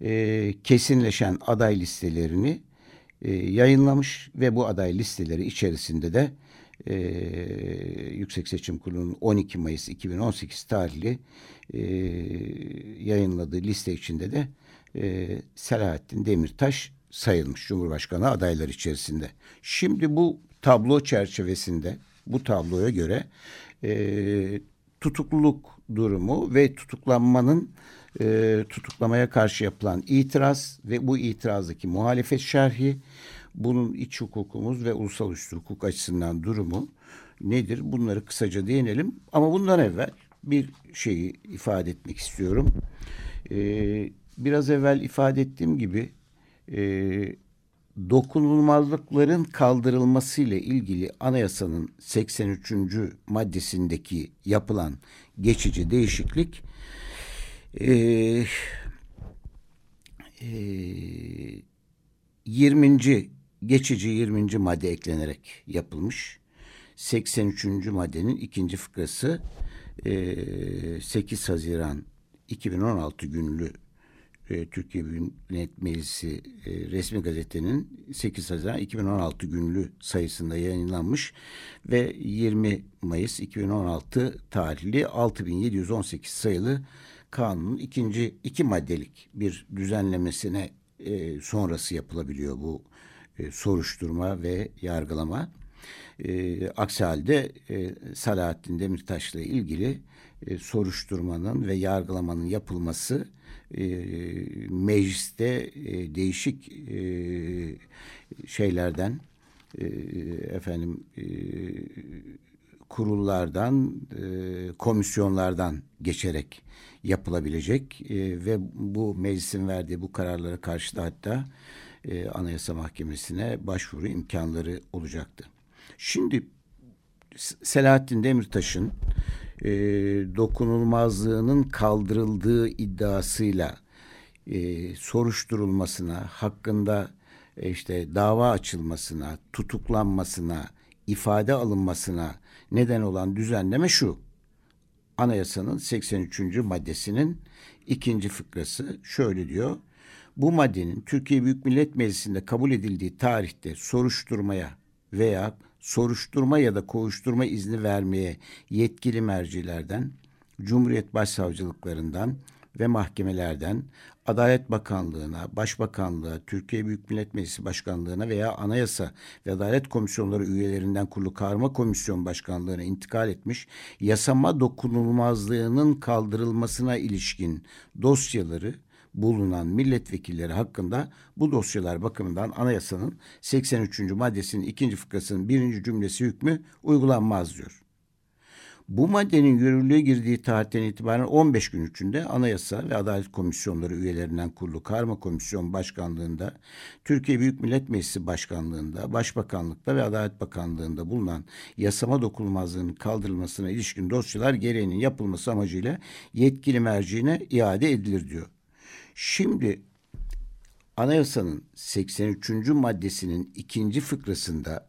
e, kesinleşen aday listelerini e, yayınlamış ve bu aday listeleri içerisinde de e, Yüksek Seçim Kurulu'nun 12 Mayıs 2018 tarihli e, yayınladığı liste içinde de e, Selahattin Demirtaş sayılmış Cumhurbaşkanı adaylar içerisinde. Şimdi bu tablo çerçevesinde bu tabloya göre e, tutukluluk durumu ve tutuklanmanın e, tutuklamaya karşı yapılan itiraz ve bu itirazdaki muhalefet şerhi bunun iç hukukumuz ve ulusal üstü hukuk açısından durumu nedir? Bunları kısaca değinelim. Ama bundan evvel bir şeyi ifade etmek istiyorum. Ee, biraz evvel ifade ettiğim gibi e, dokunulmazlıkların kaldırılması ile ilgili anayasanın 83. maddesindeki yapılan geçici değişiklik e, e, 20 geçici 20. madde eklenerek yapılmış. 83. maddenin ikinci fıkrası e, 8 Haziran 2016 günlü Türkiye Büyük Meclisi resmi gazetenin 8 Haziran 2016 günlü sayısında yayınlanmış ve 20 Mayıs 2016 tarihli 6718 sayılı kanunun ikinci iki maddelik bir düzenlemesine sonrası yapılabiliyor bu e, soruşturma ve yargılama. E, aksi halde e, Salahattin Demirtaş'la ilgili e, soruşturmanın ve yargılamanın yapılması e, mecliste e, değişik e, şeylerden e, efendim e, kurullardan, e, komisyonlardan geçerek yapılabilecek e, ve bu meclisin verdiği bu kararlara karşı da hatta e, Anayasa Mahkemesi'ne başvuru imkanları olacaktı. Şimdi Selahattin Demirtaş'ın e, dokunulmazlığının kaldırıldığı iddiasıyla e, soruşturulmasına, hakkında e, işte dava açılmasına, tutuklanmasına, ifade alınmasına neden olan düzenleme şu. Anayasanın 83. maddesinin ikinci fıkrası şöyle diyor. Bu maddenin Türkiye Büyük Millet Meclisi'nde kabul edildiği tarihte soruşturmaya veya soruşturma ya da kovuşturma izni vermeye yetkili mercilerden, Cumhuriyet Başsavcılıklarından ve mahkemelerden Adalet Bakanlığı'na, Başbakanlığa, Türkiye Büyük Millet Meclisi Başkanlığı'na veya Anayasa ve Adalet Komisyonları üyelerinden kurulu Karma Komisyon Başkanlığı'na intikal etmiş yasama dokunulmazlığının kaldırılmasına ilişkin dosyaları bulunan milletvekilleri hakkında bu dosyalar bakımından anayasanın 83. maddesinin ikinci fıkrasının birinci cümlesi hükmü uygulanmaz diyor. Bu maddenin yürürlüğe girdiği tarihten itibaren 15 gün içinde Anayasa ve Adalet Komisyonları üyelerinden kurulu Karma Komisyon Başkanlığında, Türkiye Büyük Millet Meclisi Başkanlığında, Başbakanlıkta ve Adalet Bakanlığında bulunan yasama dokunulmazlığının kaldırılmasına ilişkin dosyalar gereğinin yapılması amacıyla yetkili merciğine iade edilir diyor. Şimdi Anayasanın 83. maddesinin ikinci fıkrasında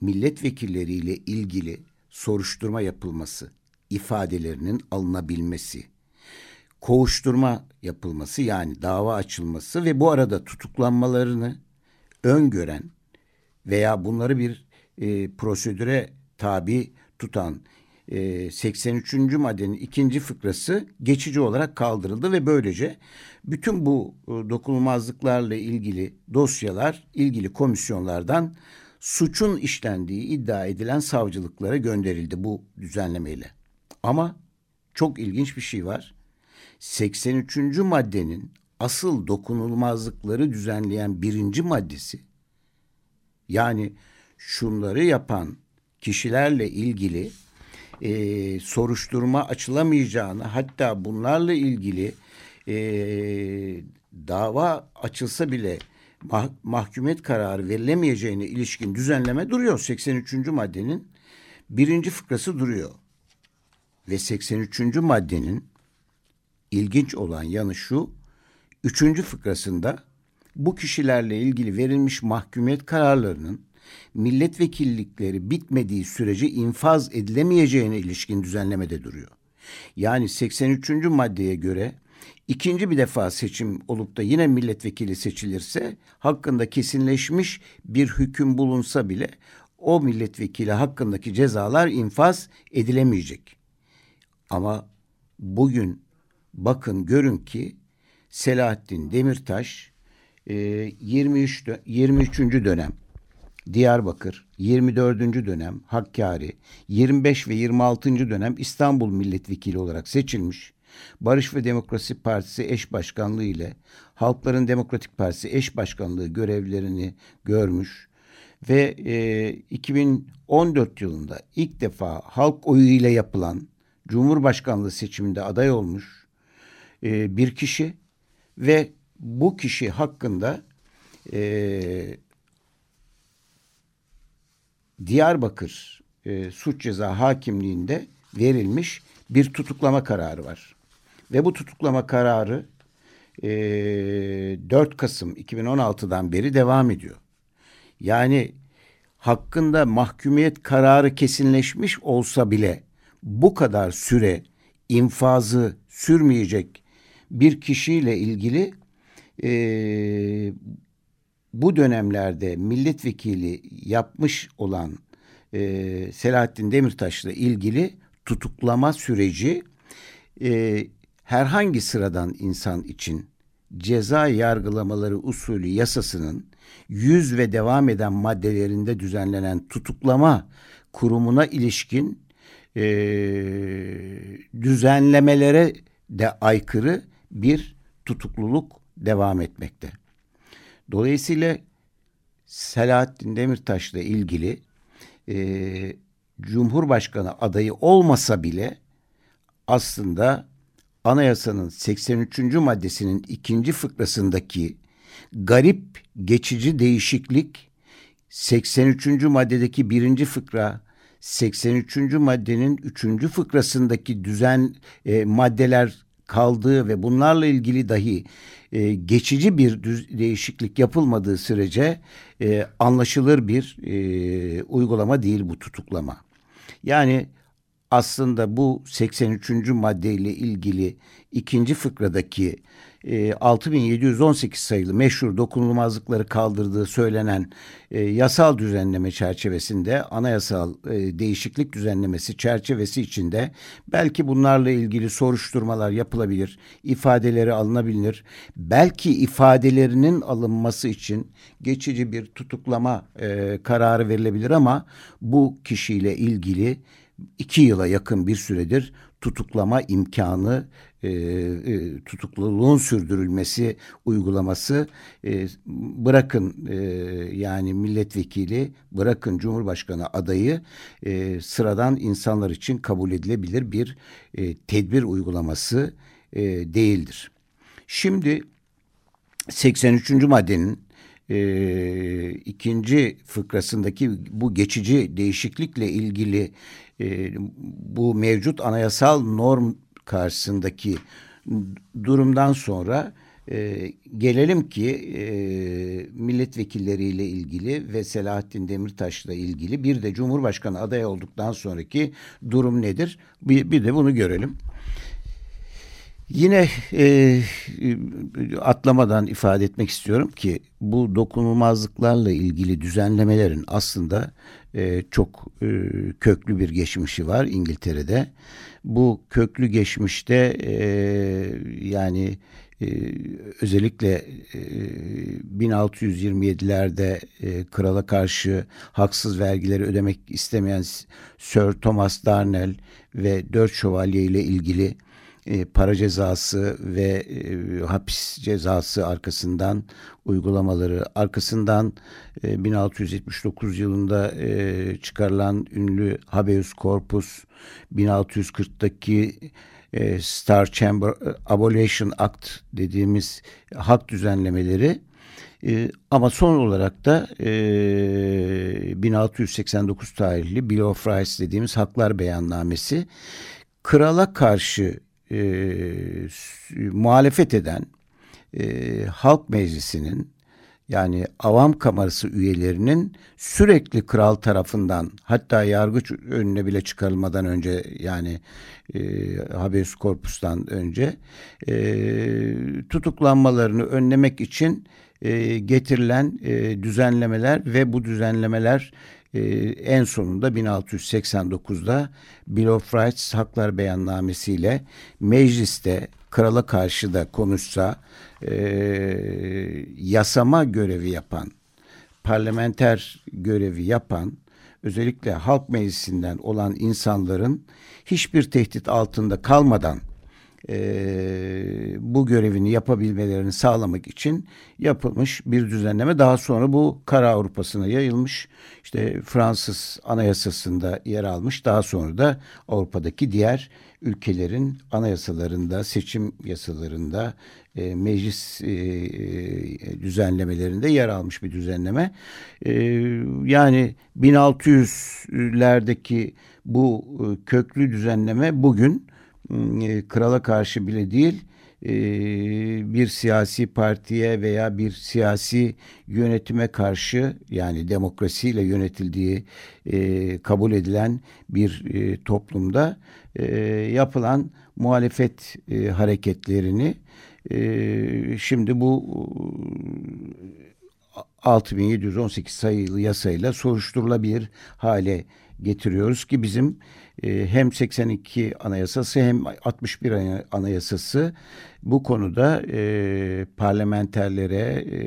milletvekilleriyle ilgili soruşturma yapılması, ifadelerinin alınabilmesi, kovuşturma yapılması yani dava açılması ve bu arada tutuklanmalarını öngören veya bunları bir e, prosedüre tabi tutan e, 83. maddenin ikinci fıkrası geçici olarak kaldırıldı ve böylece bütün bu e, dokunulmazlıklarla ilgili dosyalar ilgili komisyonlardan suçun işlendiği iddia edilen savcılıklara gönderildi bu düzenlemeyle. Ama çok ilginç bir şey var. 83. maddenin asıl dokunulmazlıkları düzenleyen birinci maddesi yani şunları yapan kişilerle ilgili e, soruşturma açılamayacağını hatta bunlarla ilgili e, dava açılsa bile mah mahkumiyet kararı verilemeyeceğine ilişkin düzenleme duruyor. 83. maddenin birinci fıkrası duruyor. Ve 83. maddenin ilginç olan yanı şu, üçüncü fıkrasında bu kişilerle ilgili verilmiş mahkumiyet kararlarının milletvekillikleri bitmediği sürece infaz edilemeyeceğine ilişkin düzenlemede duruyor. Yani 83. maddeye göre ikinci bir defa seçim olup da yine milletvekili seçilirse hakkında kesinleşmiş bir hüküm bulunsa bile o milletvekili hakkındaki cezalar infaz edilemeyecek. Ama bugün bakın görün ki Selahattin Demirtaş 23 23. dönem Diyarbakır 24. dönem Hakkari 25 ve 26. dönem İstanbul milletvekili olarak seçilmiş. Barış ve Demokrasi Partisi eş başkanlığı ile Halkların Demokratik Partisi eş başkanlığı görevlerini görmüş ve e, 2014 yılında ilk defa halk oyu ile yapılan Cumhurbaşkanlığı seçiminde aday olmuş e, bir kişi ve bu kişi hakkında e, Diyarbakır e, suç ceza hakimliğinde verilmiş bir tutuklama kararı var. Ve bu tutuklama kararı e, 4 Kasım 2016'dan beri devam ediyor. Yani hakkında mahkumiyet kararı kesinleşmiş olsa bile bu kadar süre infazı sürmeyecek bir kişiyle ilgili e, bu dönemlerde milletvekili yapmış olan e, Selahattin Demirtaş'la ilgili tutuklama süreci e, herhangi sıradan insan için ceza yargılamaları usulü yasasının yüz ve devam eden maddelerinde düzenlenen tutuklama kurumuna ilişkin e, düzenlemelere de aykırı bir tutukluluk devam etmekte. Dolayısıyla Selahattin Demirtaş'la ilgili e, Cumhurbaşkanı adayı olmasa bile aslında anayasanın 83. maddesinin ikinci fıkrasındaki garip geçici değişiklik 83. maddedeki birinci fıkra 83. maddenin üçüncü fıkrasındaki düzen e, maddeler kaldığı ve bunlarla ilgili dahi e, geçici bir değişiklik yapılmadığı sürece e, anlaşılır bir e, uygulama değil bu tutuklama. Yani aslında bu 83. maddeyle ilgili ikinci fıkradaki e, 6718 sayılı meşhur dokunulmazlıkları kaldırdığı söylenen e, yasal düzenleme çerçevesinde anayasal e, değişiklik düzenlemesi çerçevesi içinde belki bunlarla ilgili soruşturmalar yapılabilir, ifadeleri alınabilir. Belki ifadelerinin alınması için geçici bir tutuklama e, kararı verilebilir ama bu kişiyle ilgili iki yıla yakın bir süredir tutuklama imkanı e, e, tutukluluğun sürdürülmesi uygulaması e, bırakın e, yani milletvekili bırakın cumhurbaşkanı adayı e, sıradan insanlar için kabul edilebilir bir e, tedbir uygulaması e, değildir. Şimdi 83. maddenin e, ikinci fıkrasındaki bu geçici değişiklikle ilgili e, bu mevcut anayasal norm karşısındaki durumdan sonra e, gelelim ki e, milletvekilleriyle ilgili ve Selahattin Demirtaş'la ilgili bir de Cumhurbaşkanı adayı olduktan sonraki durum nedir? Bir, bir de bunu görelim. Yine e, atlamadan ifade etmek istiyorum ki bu dokunulmazlıklarla ilgili düzenlemelerin aslında e, çok e, köklü bir geçmişi var İngiltere'de. Bu köklü geçmişte e, yani e, özellikle e, 1627'lerde e, krala karşı haksız vergileri ödemek istemeyen Sir Thomas Darnell ve dört şövalye ile ilgili e, para cezası ve e, hapis cezası arkasından uygulamaları arkasından e, 1679 yılında e, çıkarılan ünlü habeus corpus 1640'daki e, Star Chamber e, Abolition Act dediğimiz hak düzenlemeleri e, ama son olarak da e, 1689 tarihli Bill of Rights dediğimiz haklar beyannamesi krala karşı muhalefet eden e, halk meclisinin yani avam kamerası üyelerinin sürekli kral tarafından hatta yargıç önüne bile çıkarılmadan önce yani e, habeas corpus'tan önce e, tutuklanmalarını önlemek için e, getirilen e, düzenlemeler ve bu düzenlemeler e, en sonunda 1689'da Bill of Rights Haklar Beyannamesiyle mecliste krala karşı da konuşsa e, yasama görevi yapan, parlamenter görevi yapan, özellikle halk meclisinden olan insanların hiçbir tehdit altında kalmadan e, bu görevini yapabilmelerini sağlamak için yapılmış bir düzenleme. Daha sonra bu Kara Avrupa'sına yayılmış. İşte Fransız anayasasında yer almış. Daha sonra da Avrupa'daki diğer ülkelerin anayasalarında, seçim yasalarında, e, meclis e, e düzenlemelerinde yer almış bir düzenleme. E, yani 1600'lerdeki bu e, köklü düzenleme bugün krala karşı bile değil e, bir siyasi partiye veya bir siyasi yönetime karşı yani demokrasiyle yönetildiği e, kabul edilen bir toplumda yapılan muhalefet hareketlerini şimdi bu 6718 sayılı yasayla soruşturulabilir hale getiriyoruz ki bizim e, hem 82 anayasası hem 61 anayasası bu konuda e, parlamenterlere, e,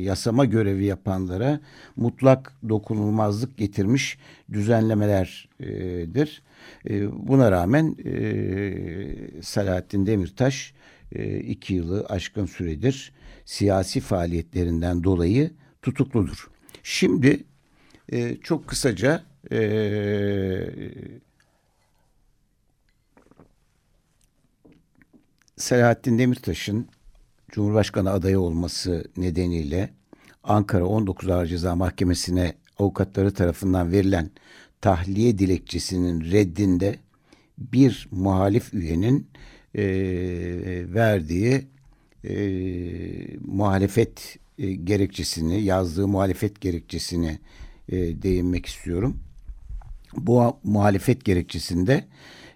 yasama görevi yapanlara mutlak dokunulmazlık getirmiş düzenlemelerdir. E, buna rağmen e, Selahattin Demirtaş e, iki yılı aşkın süredir siyasi faaliyetlerinden dolayı tutukludur. Şimdi e, çok kısaca e, Selahattin Demirtaş'ın Cumhurbaşkanı adayı olması nedeniyle Ankara 19 Ağır Ceza Mahkemesi'ne avukatları tarafından verilen tahliye dilekçesinin reddinde bir muhalif üyenin e, verdiği e, muhalefet e, gerekçesini, yazdığı muhalefet gerekçesini e, değinmek istiyorum. Bu muhalefet gerekçesinde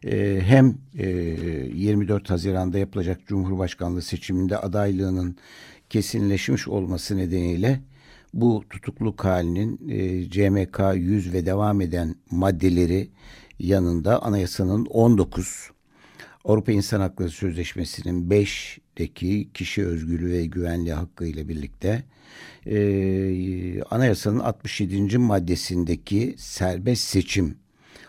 e, hem e, 24 Haziran'da yapılacak Cumhurbaşkanlığı seçiminde adaylığının kesinleşmiş olması nedeniyle bu tutukluk halinin e, CMK 100 ve devam eden maddeleri yanında anayasanın 19 Avrupa İnsan Hakları Sözleşmesi'nin 5'deki kişi özgürlüğü ve güvenliği hakkı ile birlikte e, anayasanın 67. maddesindeki serbest seçim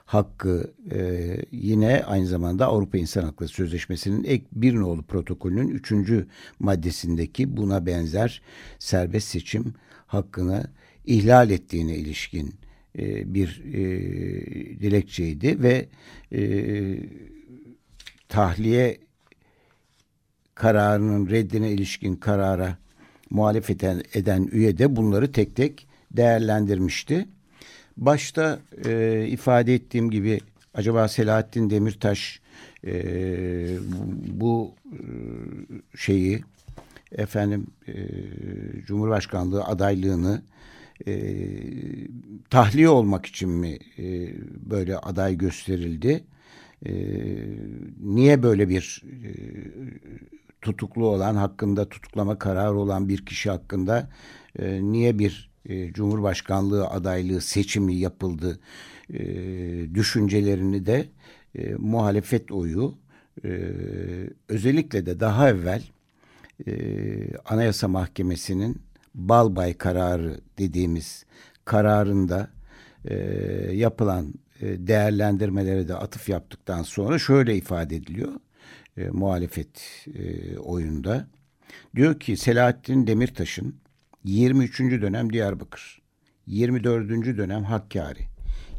hakkı e, yine aynı zamanda Avrupa İnsan Hakları Sözleşmesi'nin ek bir nolu protokolünün üçüncü maddesindeki buna benzer serbest seçim hakkını ihlal ettiğine ilişkin e, bir e, dilekçeydi ve e, tahliye kararının reddine ilişkin karara muhalefet eden üye de bunları tek tek değerlendirmişti. Başta e, ifade ettiğim gibi acaba Selahattin Demirtaş e, bu e, şeyi efendim e, Cumhurbaşkanlığı adaylığını e, tahliye olmak için mi e, böyle aday gösterildi? E, niye böyle bir e, tutuklu olan hakkında tutuklama kararı olan bir kişi hakkında e, niye bir e, Cumhurbaşkanlığı adaylığı seçimi yapıldı e, düşüncelerini de e, muhalefet oyu e, özellikle de daha evvel e, Anayasa Mahkemesi'nin Balbay kararı dediğimiz kararında yapılan e, değerlendirmelere de atıf yaptıktan sonra şöyle ifade ediliyor muhalefet oyunda. Diyor ki Selahattin Demirtaş'ın 23. dönem Diyarbakır, 24. dönem Hakkari,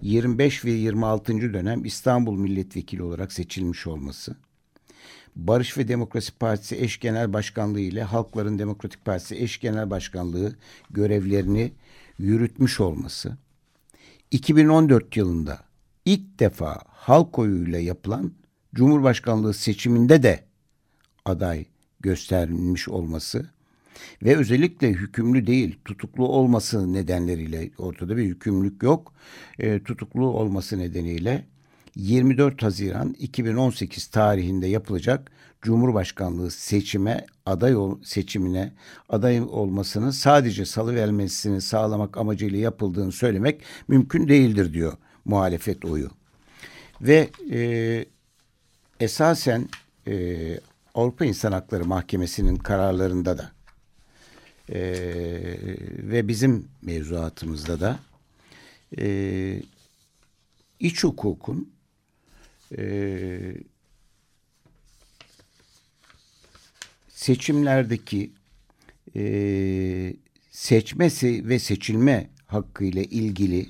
25 ve 26. dönem İstanbul Milletvekili olarak seçilmiş olması, Barış ve Demokrasi Partisi eş genel başkanlığı ile Halkların Demokratik Partisi eş genel başkanlığı görevlerini yürütmüş olması, 2014 yılında ilk defa halk oyuyla yapılan Cumhurbaşkanlığı seçiminde de aday göstermiş olması ve özellikle hükümlü değil tutuklu olması nedenleriyle ortada bir hükümlülük yok. E, tutuklu olması nedeniyle 24 Haziran 2018 tarihinde yapılacak Cumhurbaşkanlığı seçime aday ol, seçimine aday olmasının sadece salı vermesini sağlamak amacıyla yapıldığını söylemek mümkün değildir diyor muhalefet oyu. Ve e, esasen e, Avrupa İnsan Hakları Mahkemesi'nin kararlarında da e, ve bizim mevzuatımızda da e, iç hukukun e, seçimlerdeki e, seçmesi ve seçilme hakkı ile ilgili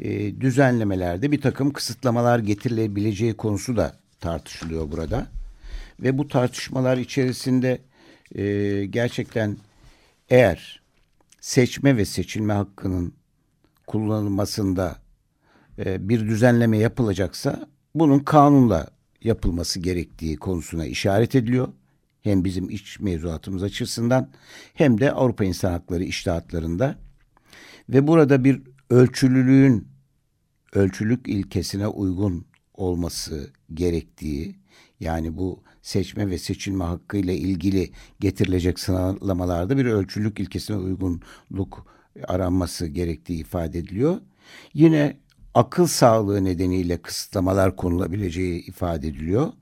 e, düzenlemelerde bir takım kısıtlamalar getirilebileceği konusu da tartışılıyor burada. Ve bu tartışmalar içerisinde e, gerçekten eğer seçme ve seçilme hakkının kullanılmasında e, bir düzenleme yapılacaksa bunun kanunla yapılması gerektiği konusuna işaret ediliyor. Hem bizim iç mevzuatımız açısından hem de Avrupa İnsan Hakları iştahatlarında. Ve burada bir ölçülülüğün ölçülük ilkesine uygun olması gerektiği yani bu seçme ve seçilme hakkı ile ilgili getirilecek sınavlamalarda bir ölçülük ilkesine uygunluk aranması gerektiği ifade ediliyor. Yine akıl sağlığı nedeniyle kısıtlamalar konulabileceği ifade ediliyor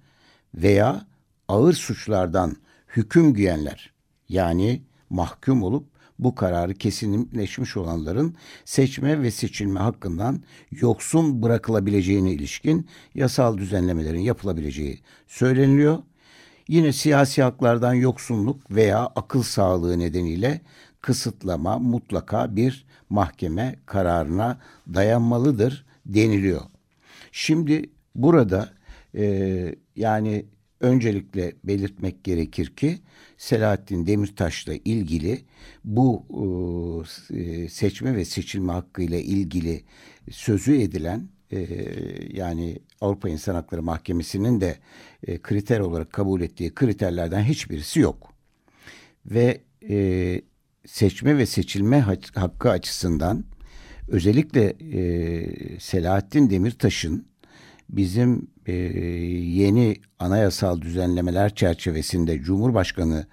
veya ağır suçlardan hüküm giyenler yani mahkum olup bu kararı kesinleşmiş olanların seçme ve seçilme hakkından yoksun bırakılabileceğine ilişkin yasal düzenlemelerin yapılabileceği söyleniliyor. Yine siyasi haklardan yoksunluk veya akıl sağlığı nedeniyle kısıtlama mutlaka bir mahkeme kararına dayanmalıdır deniliyor. Şimdi burada e, yani öncelikle belirtmek gerekir ki Selahattin Demirtaş'la ilgili bu e, seçme ve seçilme hakkıyla ilgili sözü edilen e, yani Avrupa İnsan Hakları Mahkemesi'nin de e, kriter olarak kabul ettiği kriterlerden hiçbirisi yok. Ve e, seçme ve seçilme hakkı açısından özellikle e, Selahattin Demirtaş'ın bizim e, yeni anayasal düzenlemeler çerçevesinde Cumhurbaşkanı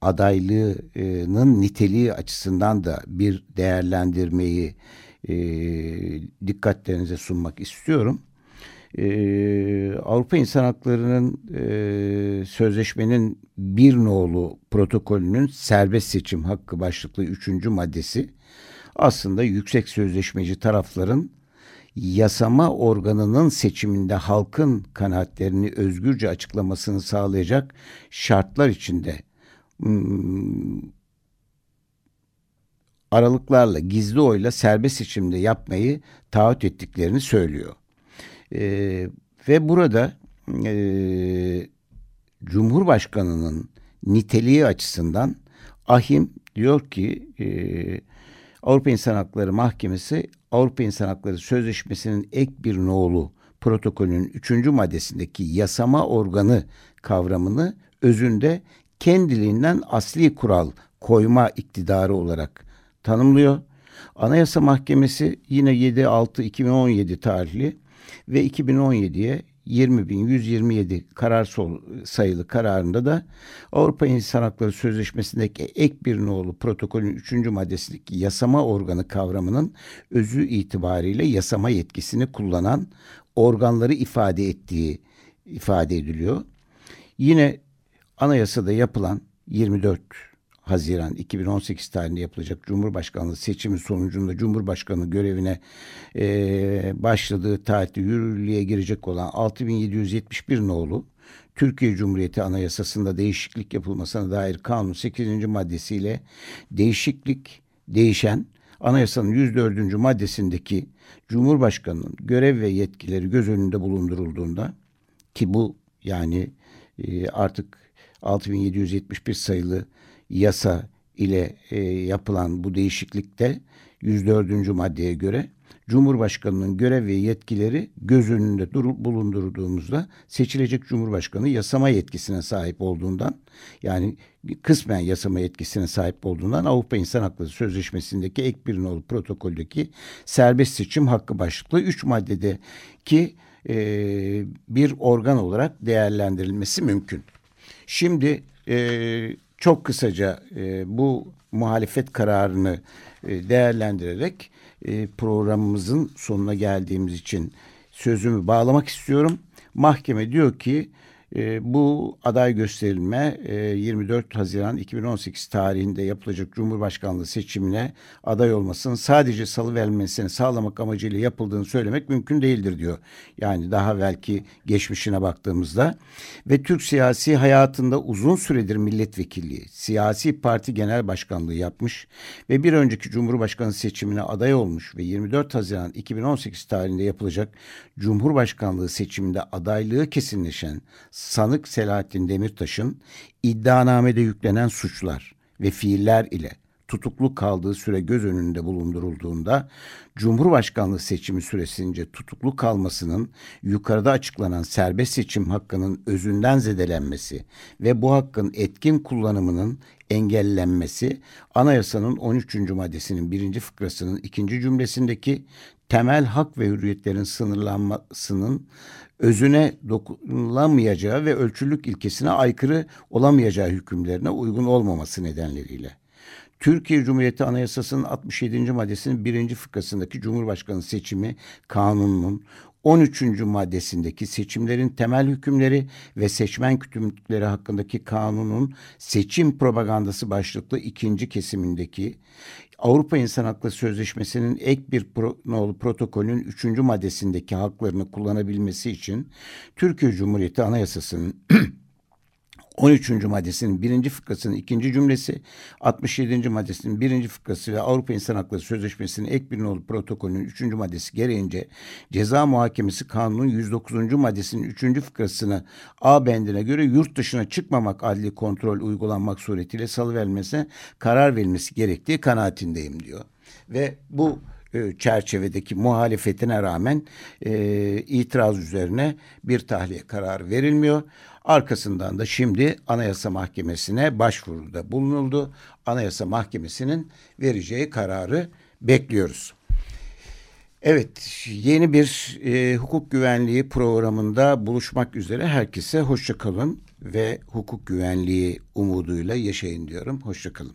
adaylığının niteliği açısından da bir değerlendirmeyi e, dikkatlerinize sunmak istiyorum. Ee, Avrupa İnsan Hakları'nın e, sözleşmenin bir nolu protokolünün serbest seçim hakkı başlıklı üçüncü maddesi aslında yüksek sözleşmeci tarafların yasama organının seçiminde halkın kanaatlerini özgürce açıklamasını sağlayacak şartlar içinde hmm, aralıklarla gizli oyla serbest seçimde yapmayı taahhüt ettiklerini söylüyor. E, ve burada e, Cumhurbaşkanı'nın niteliği açısından Ahim diyor ki e, Avrupa İnsan Hakları Mahkemesi Avrupa İnsan Hakları Sözleşmesi'nin ek bir nolu protokolünün üçüncü maddesindeki yasama organı kavramını özünde kendiliğinden asli kural koyma iktidarı olarak tanımlıyor. Anayasa Mahkemesi yine 7-6-2017 tarihli ve 2017'ye 20.127 karar sol, sayılı kararında da Avrupa İnsan Hakları Sözleşmesi'ndeki ek bir nolu protokolün 3. maddesindeki yasama organı kavramının özü itibariyle yasama yetkisini kullanan organları ifade ettiği ifade ediliyor. Yine anayasada yapılan 24 Haziran 2018 tarihinde yapılacak Cumhurbaşkanlığı seçimi sonucunda Cumhurbaşkanı görevine e, başladığı tarihte yürürlüğe girecek olan 6771 nolu Türkiye Cumhuriyeti Anayasası'nda değişiklik yapılmasına dair kanun 8. maddesiyle değişiklik değişen anayasanın 104. maddesindeki Cumhurbaşkanı'nın görev ve yetkileri göz önünde bulundurulduğunda ki bu yani e, artık 6771 sayılı yasa ile e, yapılan bu değişiklikte 104. maddeye göre Cumhurbaşkanının görev ve yetkileri göz önünde durup bulundurduğumuzda seçilecek Cumhurbaşkanı yasama yetkisine sahip olduğundan yani kısmen yasama yetkisine sahip olduğundan Avrupa İnsan Hakları Sözleşmesi'ndeki ek bir nolu protokoldeki serbest seçim hakkı başlıklı 3 maddede ki e, bir organ olarak değerlendirilmesi mümkün. Şimdi e, çok kısaca e, bu muhalefet kararını e, değerlendirerek e, programımızın sonuna geldiğimiz için sözümü bağlamak istiyorum. Mahkeme diyor ki e, bu aday gösterilme e, 24 Haziran 2018 tarihinde yapılacak Cumhurbaşkanlığı seçimine aday olmasının sadece salı verilmesini sağlamak amacıyla yapıldığını söylemek mümkün değildir diyor. Yani daha belki geçmişine baktığımızda ve Türk siyasi hayatında uzun süredir milletvekilliği, siyasi parti genel başkanlığı yapmış ve bir önceki Cumhurbaşkanı seçimine aday olmuş ve 24 Haziran 2018 tarihinde yapılacak Cumhurbaşkanlığı seçiminde adaylığı kesinleşen sanık Selahattin Demirtaş'ın iddianamede yüklenen suçlar ve fiiller ile tutuklu kaldığı süre göz önünde bulundurulduğunda Cumhurbaşkanlığı seçimi süresince tutuklu kalmasının yukarıda açıklanan serbest seçim hakkının özünden zedelenmesi ve bu hakkın etkin kullanımının engellenmesi anayasanın 13. maddesinin birinci fıkrasının ikinci cümlesindeki temel hak ve hürriyetlerin sınırlanmasının özüne dokunulamayacağı ve ölçülük ilkesine aykırı olamayacağı hükümlerine uygun olmaması nedenleriyle. Türkiye Cumhuriyeti Anayasası'nın 67. maddesinin birinci fıkrasındaki Cumhurbaşkanı seçimi kanununun 13. maddesindeki seçimlerin temel hükümleri ve seçmen kütümlükleri hakkındaki kanunun seçim propagandası başlıklı ikinci kesimindeki Avrupa İnsan Hakları Sözleşmesi'nin ek bir nolu protokolün üçüncü maddesindeki haklarını kullanabilmesi için Türkiye Cumhuriyeti Anayasası'nın 13. maddesinin birinci fıkrasının ikinci cümlesi, 67. maddesinin birinci fıkrası ve Avrupa İnsan Hakları Sözleşmesi'nin ek bir nolu protokolünün üçüncü maddesi gereğince ceza muhakemesi kanunun 109. maddesinin üçüncü fıkrasını A bendine göre yurt dışına çıkmamak adli kontrol uygulanmak suretiyle salıverilmesine karar verilmesi gerektiği kanaatindeyim diyor. Ve bu çerçevedeki muhalefetine rağmen e, itiraz üzerine bir tahliye kararı verilmiyor. Arkasından da şimdi Anayasa Mahkemesi'ne başvuruda bulunuldu. Anayasa Mahkemesi'nin vereceği kararı bekliyoruz. Evet, yeni bir e, hukuk güvenliği programında buluşmak üzere herkese hoşça kalın ve hukuk güvenliği umuduyla yaşayın diyorum. Hoşça kalın.